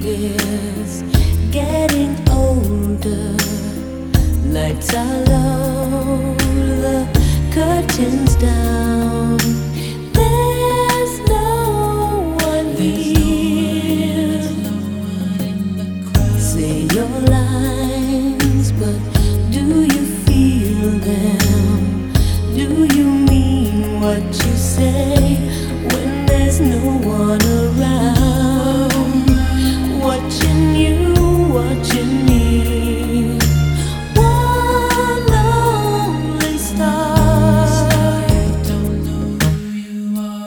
night is getting older. Lights are low, the curtains down. There's no one There's here. No one, no one Say your lines, but do you feel them? Do you mean what you say when there's no one around?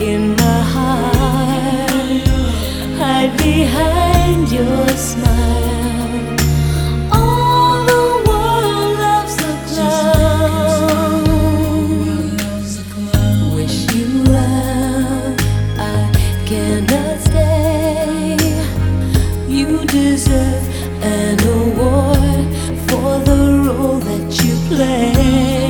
you're my heart. Hide behind your smile. All the world loves clown. Wish you well. I cannot stay. You deserve an award for the role that you play.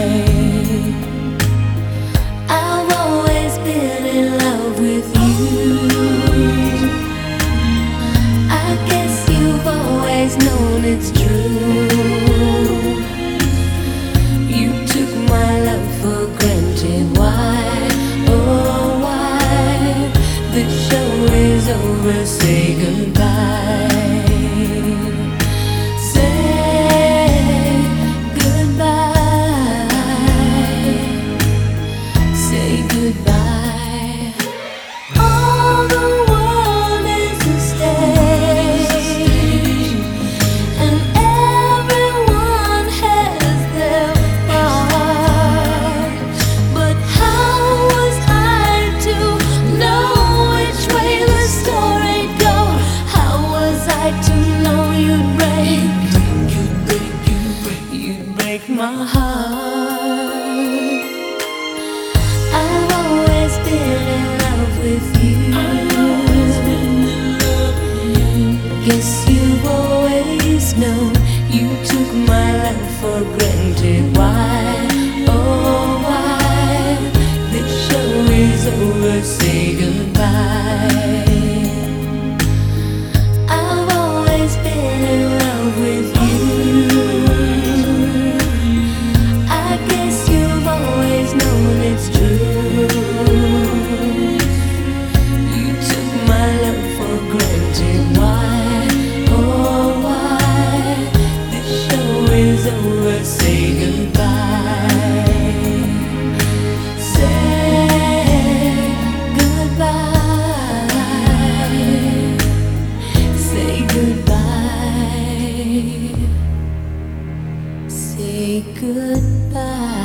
always known it's true. You took my love for granted. Why? Oh, why? The show is over. Say goodbye. Break my heart. I've always been in love with you. Guess you've always known you took my love for granted. Why? Oh, why? The show is over. Say goodbye. I've always been Say goodbye. Say goodbye. Say goodbye. Say goodbye.